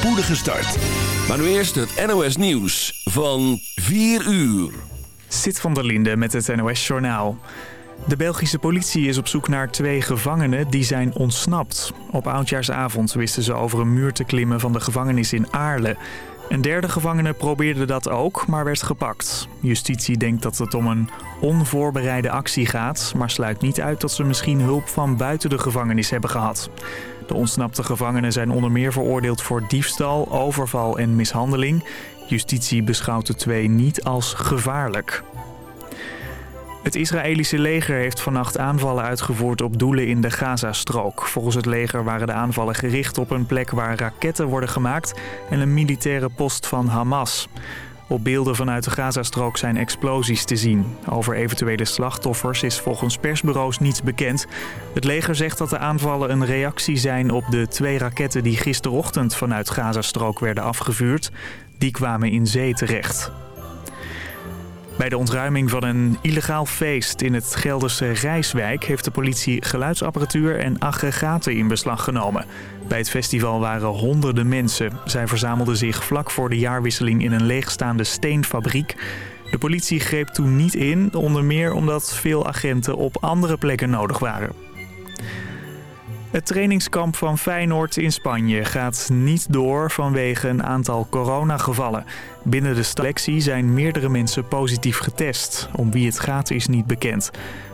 spoedige start. Maar nu eerst het NOS Nieuws van 4 uur. Sit van der Linde met het NOS Journaal. De Belgische politie is op zoek naar twee gevangenen die zijn ontsnapt. Op oudjaarsavond wisten ze over een muur te klimmen van de gevangenis in Aarle. Een derde gevangene probeerde dat ook, maar werd gepakt. Justitie denkt dat het om een onvoorbereide actie gaat... maar sluit niet uit dat ze misschien hulp van buiten de gevangenis hebben gehad. De ontsnapte gevangenen zijn onder meer veroordeeld voor diefstal, overval en mishandeling. Justitie beschouwt de twee niet als gevaarlijk. Het Israëlische leger heeft vannacht aanvallen uitgevoerd op doelen in de Gazastrook. Volgens het leger waren de aanvallen gericht op een plek waar raketten worden gemaakt en een militaire post van Hamas. Op beelden vanuit de Gazastrook zijn explosies te zien. Over eventuele slachtoffers is volgens persbureaus niets bekend. Het leger zegt dat de aanvallen een reactie zijn op de twee raketten die gisterochtend vanuit Gazastrook werden afgevuurd. Die kwamen in zee terecht. Bij de ontruiming van een illegaal feest in het Gelderse Rijswijk... heeft de politie geluidsapparatuur en aggregaten in beslag genomen. Bij het festival waren honderden mensen. Zij verzamelden zich vlak voor de jaarwisseling in een leegstaande steenfabriek. De politie greep toen niet in, onder meer omdat veel agenten op andere plekken nodig waren. Het trainingskamp van Feyenoord in Spanje gaat niet door vanwege een aantal coronagevallen. Binnen de selectie zijn meerdere mensen positief getest. Om wie het gaat is niet bekend.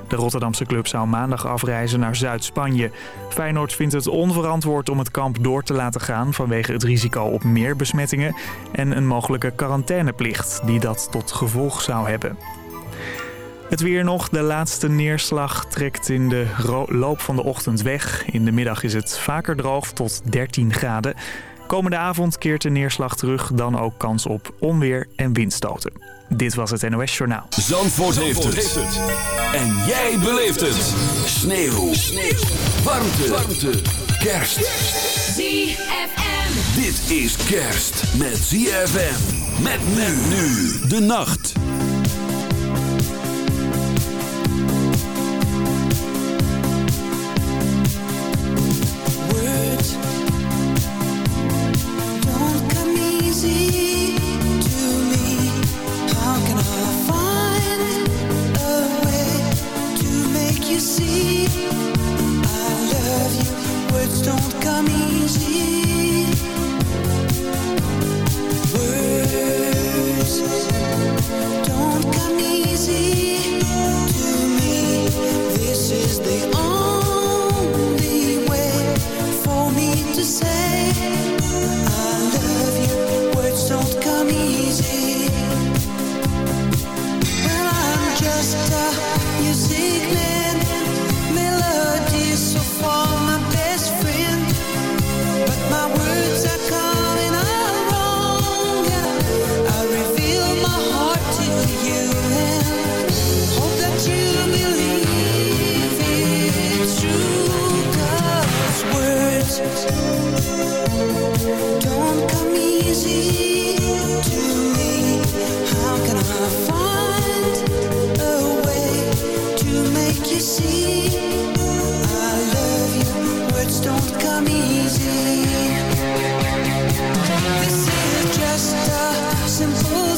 De Rotterdamse club zou maandag afreizen naar Zuid-Spanje. Feyenoord vindt het onverantwoord om het kamp door te laten gaan... vanwege het risico op meer besmettingen en een mogelijke quarantaineplicht... die dat tot gevolg zou hebben. Het weer nog. De laatste neerslag trekt in de loop van de ochtend weg. In de middag is het vaker droog tot 13 graden. Komende avond keert de neerslag terug. Dan ook kans op onweer en windstoten. Dit was het NOS Journaal. Zandvoort, heeft, het. En jij beleeft het. Sneeuw. Sneeuw. Warmte. Warmte. Kerst. ZFM. Dit is kerst met ZFM. Met men nu de nacht.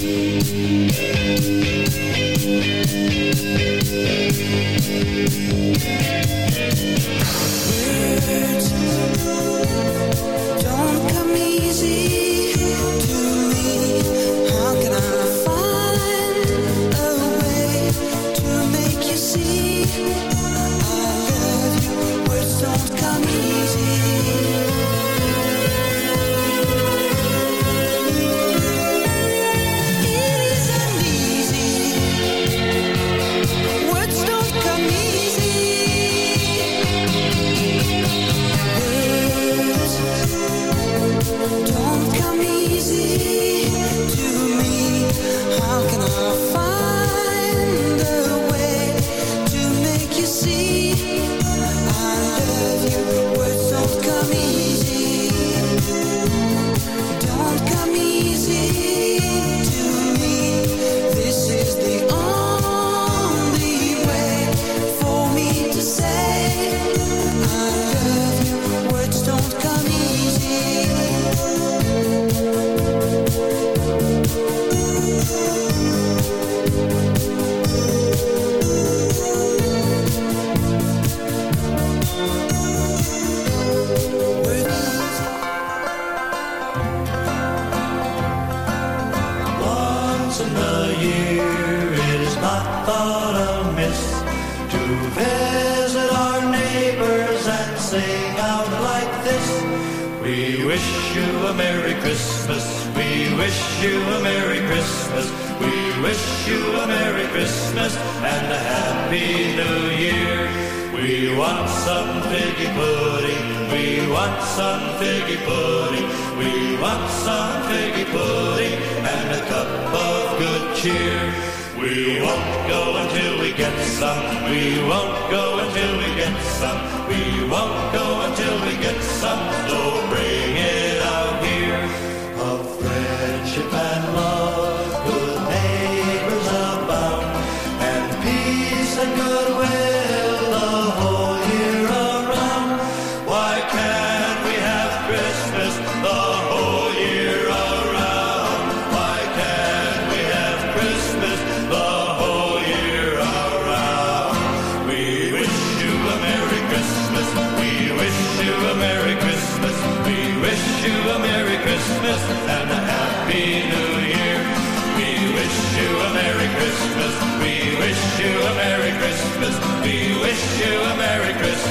Don't visit our neighbors and sing out like this. We wish you a Merry Christmas. We wish you a Merry Christmas. We wish you a Merry Christmas and a Happy New Year. We want some figgy pudding. We want some figgy pudding. We want some figgy pudding and a cup of good cheer. We won't go until we get some. We won't go until we get some. We won't go until we get some. So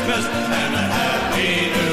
Christmas and a happy new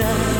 She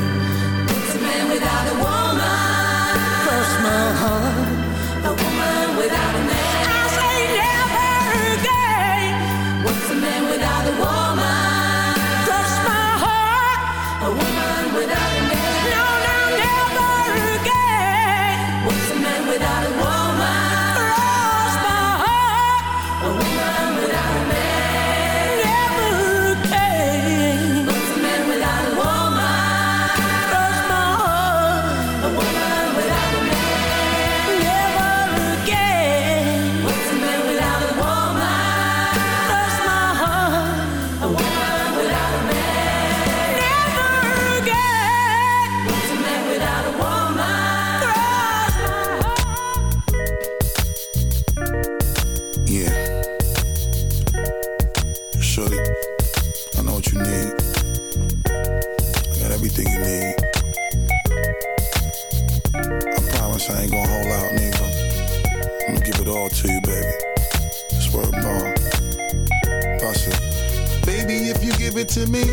To me,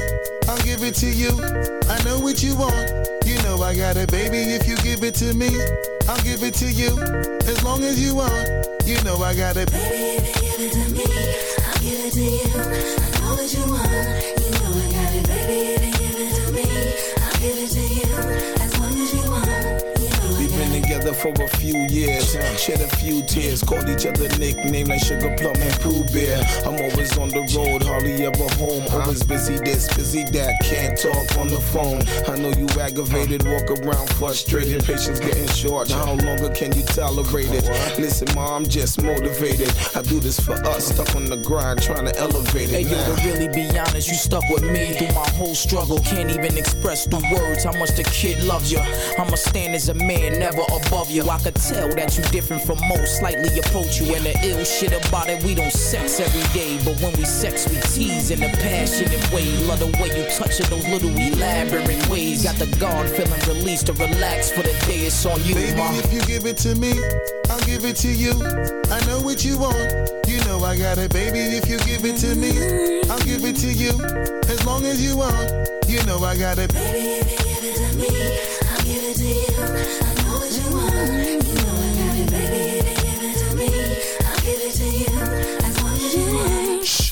I'll give it to you. I know what you want. You know I got it, baby. If you give it to me, I'll give it to you. As long as you want. You know I got it. Baby, if you give it to me, I'll give it to you. I know what you want. You know I got it. Baby, if you give it to me, I'll give it to you. As long as you want. You know I We've been together for a few years, shed a few tears, called each other nicknames like Sugar Plum and Pooh Bear. I'm always on the road, hardly ever home. Always busy this, busy that, can't talk on the phone. I know you aggravated, walk around frustrated, patience getting short. How longer can you tolerate it? Listen, mom, I'm just motivated. I do this for us, stuck on the grind, trying to elevate Hey, it. yo, now. to really be honest, you stuck with me through my whole struggle. Can't even express through words how much the kid loves you. I'ma stand as a man, never above you. I could tell that you different from most, slightly approach you. And the ill shit about it, we don't sex every day. But when we sex, we tease in a passionate way. Love the way you touch it, those little elaborate ways. Got the guard feeling released to relax for the day. It's on you, Baby, ma. if you give it to me, I'll give it to you. I know what you want. You know I got it, baby. If you give it to me, I'll give it to you. As long as you want. You know I got it. Baby, if you give it to me, I'll give it to you. I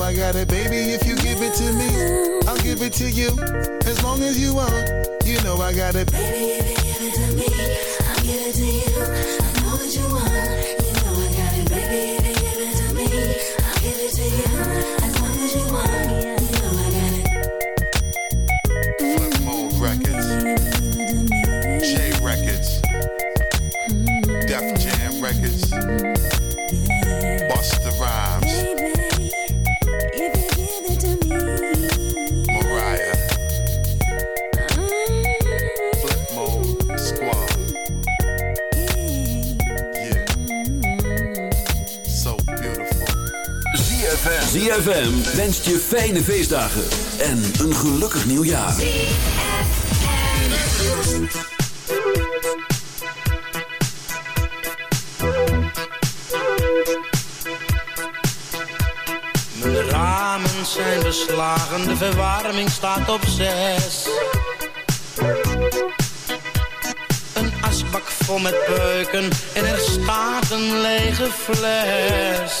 know I got it, baby. If you give it to me, I'll give it to you. As long as you want, you know I got it. Baby, if you give it to me, I'll give it to you. I know you want, you know I got it. Baby, if you give it to me, I'll give it to you. As long as you want, you know I got it. Records, J Records, Def Jam Records, Busta Rhymes. ZFM wenst je fijne feestdagen en een gelukkig nieuwjaar. Mijn ramen zijn beslagen, de verwarming staat op zes. Een asbak vol met peuken en er staat een lege fles.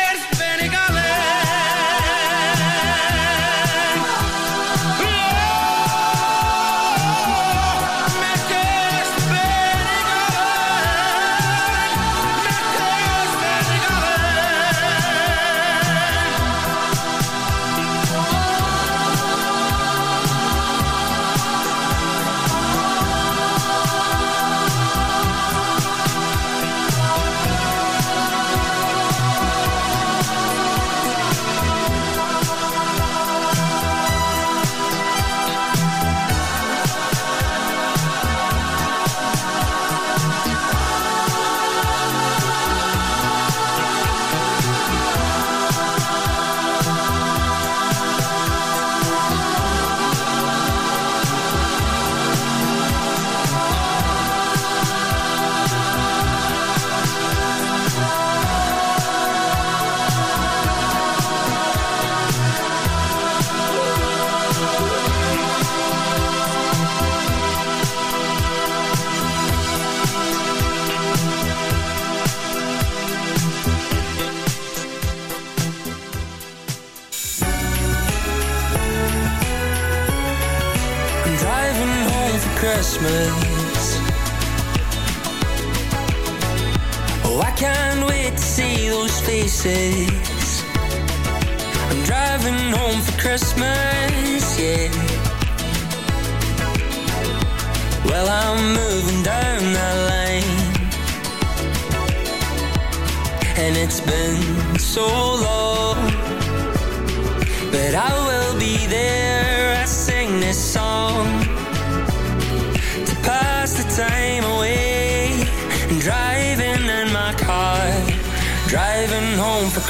Oh, I can't wait to see those faces. I'm driving home for Christmas, yeah. Well, I'm moving down that lane. And it's been so long. But I will be there.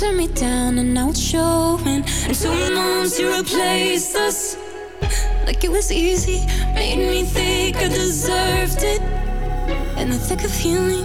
Turned me down and it's showing. And two months you replaced us. Like it was easy, made me think I deserved it. In the thick of healing,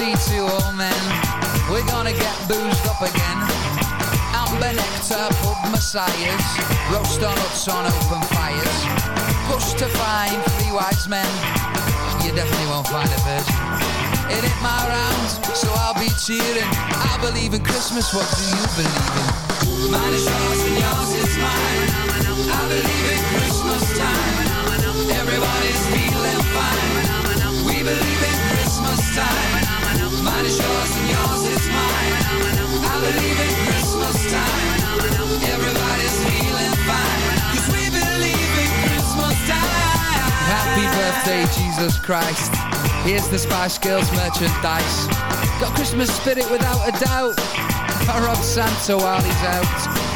Mercy to all men. We're gonna get boozed up again. Amber nectar, pub messiahs. Roast on huts on open fires. Push to find three wise men. You definitely won't find a virgin. It ain't my round, so I'll be cheering. I believe in Christmas, what do you believe in? Mine is yours and yours is mine. I believe in Christmas time. Everybody's feeling fine. We believe in Christmas time. Mine is yours and yours is mine. I believe in Christmas time. Everybody's feeling fine. Cause we believe in Christmas time. Happy birthday, Jesus Christ. Here's the Spice Girls merchandise. Got Christmas spirit without a doubt. I rob Santa while he's out.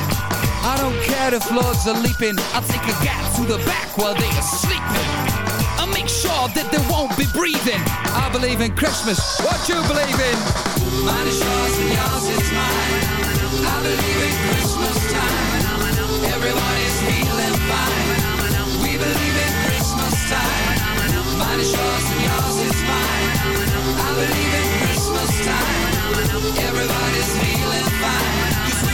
I don't care if lords are leaping. I'll take a gap to the back while they are sleeping. Sure that they won't be breathing. I believe in Christmas. What you believe in? Mine is yours and yours is mine. I believe in Christmas time. Everybody's feeling fine. We believe in Christmas time. Mine is yours and yours is mine. I believe in Christmas time. Everybody's feeling fine.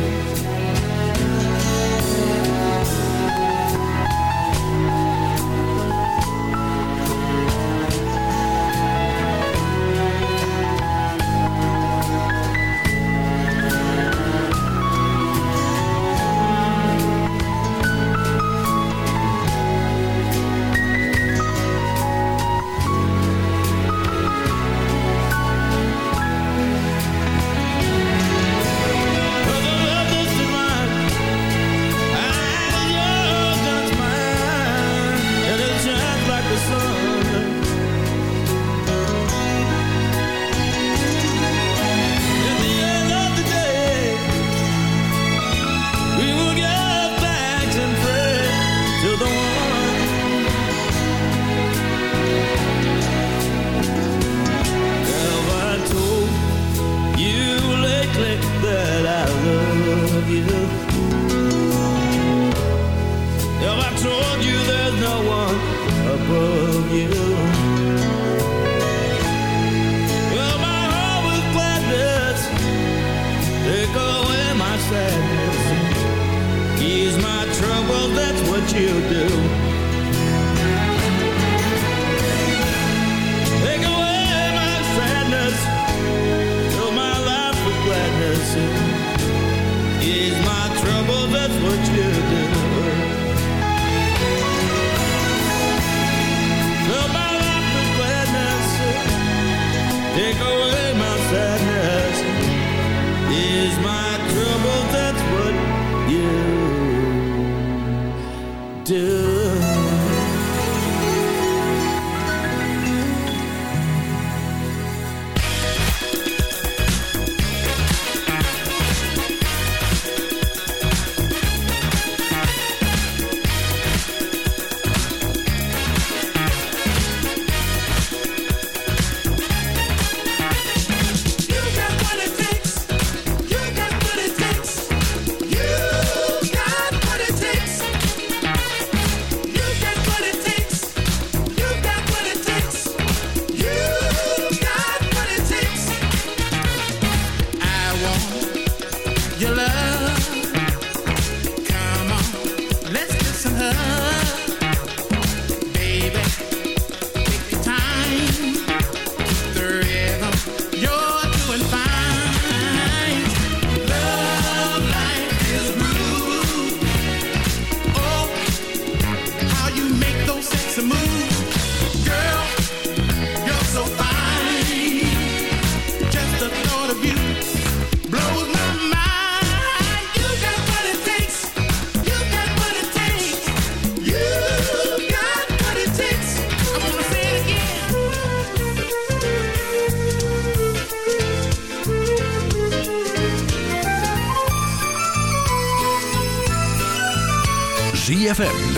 trouble, that's what you do.